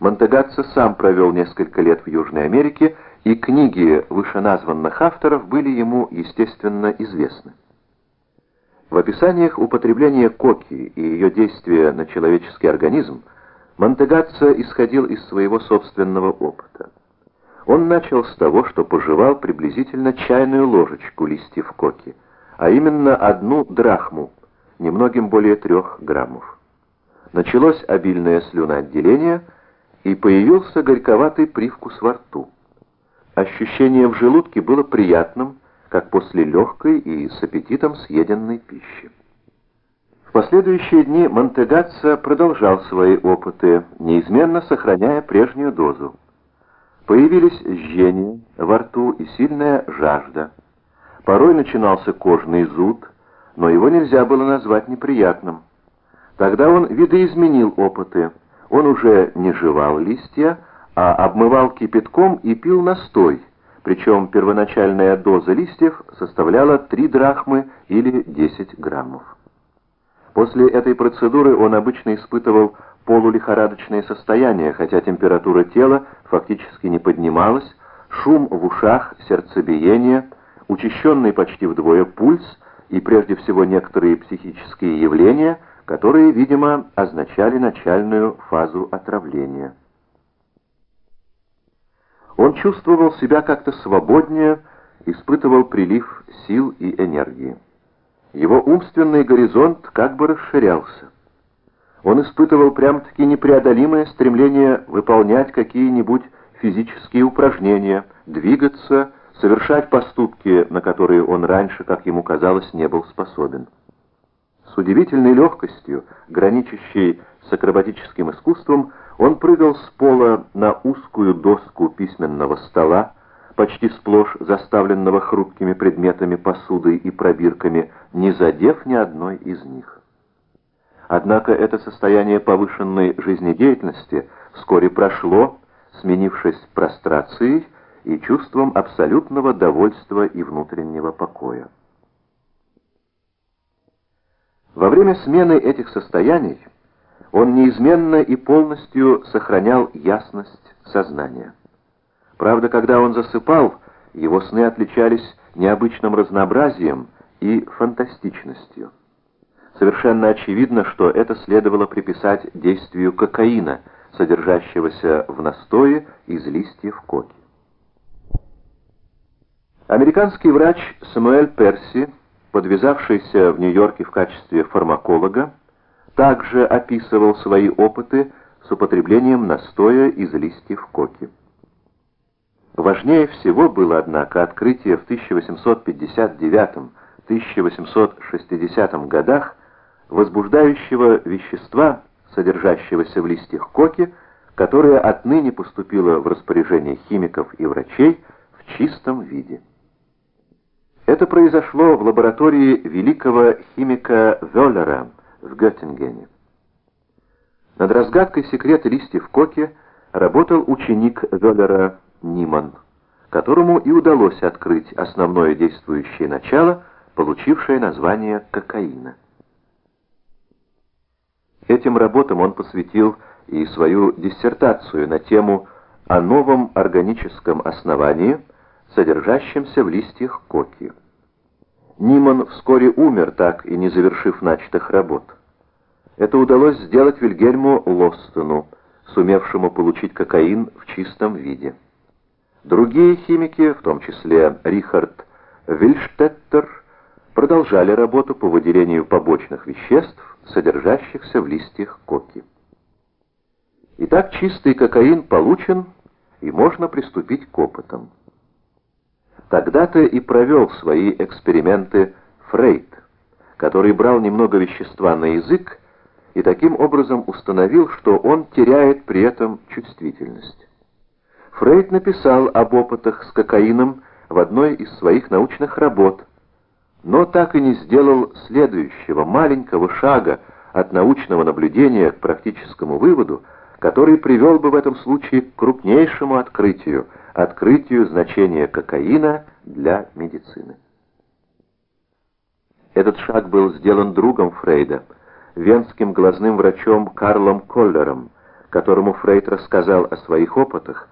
Монтегатца сам провел несколько лет в Южной Америке, и книги вышеназванных авторов были ему, естественно, известны. В описаниях употребления коки и ее действия на человеческий организм Монтегатца исходил из своего собственного опыта. Он начал с того, что пожевал приблизительно чайную ложечку листьев коки, а именно одну драхму, немногим более трех граммов. Началось обильное слюноотделение, и появился горьковатый привкус во рту. Ощущение в желудке было приятным, как после легкой и с аппетитом съеденной пищи. В последующие дни Монтегатца продолжал свои опыты, неизменно сохраняя прежнюю дозу. Появились жжение во рту и сильная жажда. Порой начинался кожный зуд, но его нельзя было назвать неприятным. Тогда он видоизменил опыты. Он уже не жевал листья, а обмывал кипятком и пил настой, причем первоначальная доза листьев составляла 3 драхмы или 10 граммов. После этой процедуры он обычно испытывал полулихорадочное состояние, хотя температура тела фактически не поднималась, шум в ушах, сердцебиение, учащенный почти вдвое пульс и прежде всего некоторые психические явления, которые, видимо, означали начальную фазу отравления. Он чувствовал себя как-то свободнее, испытывал прилив сил и энергии. Его умственный горизонт как бы расширялся. Он испытывал прям-таки непреодолимое стремление выполнять какие-нибудь физические упражнения, двигаться, совершать поступки, на которые он раньше, как ему казалось, не был способен. С удивительной легкостью, граничащей с акробатическим искусством, он прыгал с пола на узкую доску письменного стола, почти сплошь заставленного хрупкими предметами посуды и пробирками, не задев ни одной из них. Однако это состояние повышенной жизнедеятельности вскоре прошло, сменившись прострацией и чувством абсолютного довольства и внутреннего покоя. Во время смены этих состояний он неизменно и полностью сохранял ясность сознания. Правда, когда он засыпал, его сны отличались необычным разнообразием и фантастичностью. Совершенно очевидно, что это следовало приписать действию кокаина, содержащегося в настое из листьев коки. Американский врач Самуэль Перси, подвязавшийся в Нью-Йорке в качестве фармаколога, также описывал свои опыты с употреблением настоя из листьев коки. Важнее всего было, однако, открытие в 1859-1860 годах возбуждающего вещества, содержащегося в листьях коки, которое отныне поступило в распоряжение химиков и врачей в чистом виде. Это произошло в лаборатории великого химика Веллера в Göttingen. Над разгадкой секрета листьев коки работал ученик Веллера Ниман, которому и удалось открыть основное действующее начало, получившее название кокаина. Этим работам он посвятил и свою диссертацию на тему о новом органическом основании, содержащемся в листьях коки. Ниман вскоре умер, так и не завершив начатых работ. Это удалось сделать Вильгельму Лостону, сумевшему получить кокаин в чистом виде. Другие химики, в том числе Рихард Вильштеттер, продолжали работу по выделению побочных веществ, содержащихся в листьях коки. Итак, чистый кокаин получен, и можно приступить к опытам. Тогда-то и провел свои эксперименты Фрейд, который брал немного вещества на язык и таким образом установил, что он теряет при этом чувствительность. Фрейд написал об опытах с кокаином в одной из своих научных работ, но так и не сделал следующего маленького шага от научного наблюдения к практическому выводу, который привел бы в этом случае к крупнейшему открытию, открытию значения кокаина для медицины. Этот шаг был сделан другом Фрейда, венским глазным врачом Карлом Коллером, которому Фрейд рассказал о своих опытах,